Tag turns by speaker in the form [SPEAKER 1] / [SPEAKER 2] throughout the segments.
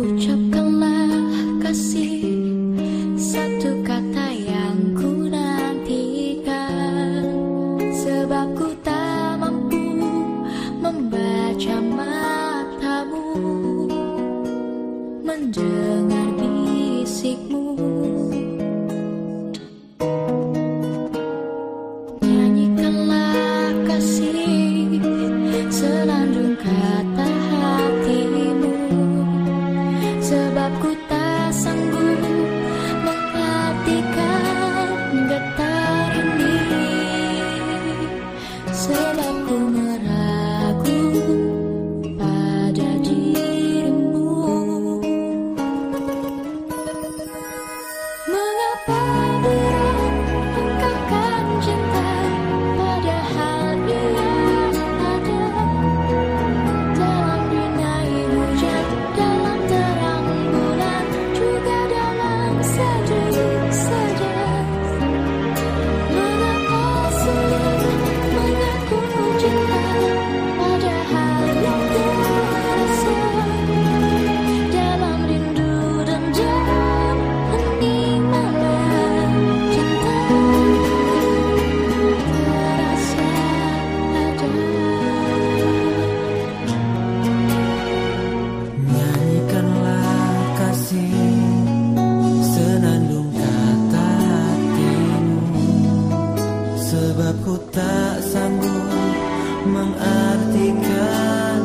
[SPEAKER 1] Ucapkanlah kasih satu kata yang ku nantikan. Sebab ku
[SPEAKER 2] sanggup mengartikan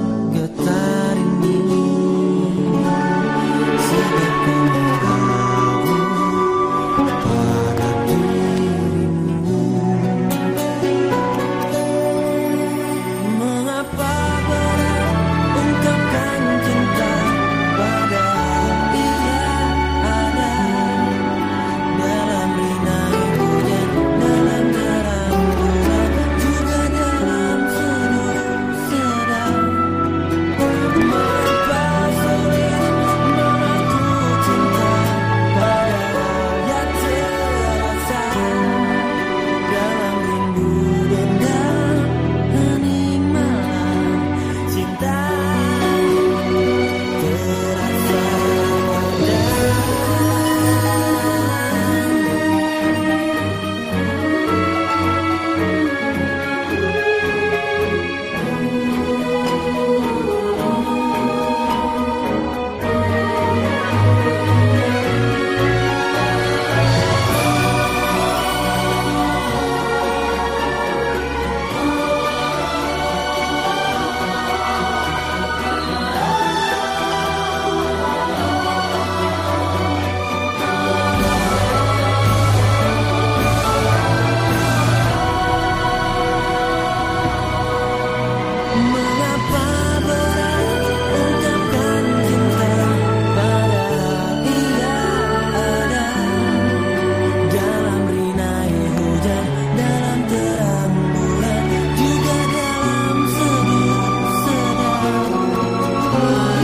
[SPEAKER 1] Oh.